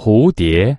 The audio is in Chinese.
蝴蝶。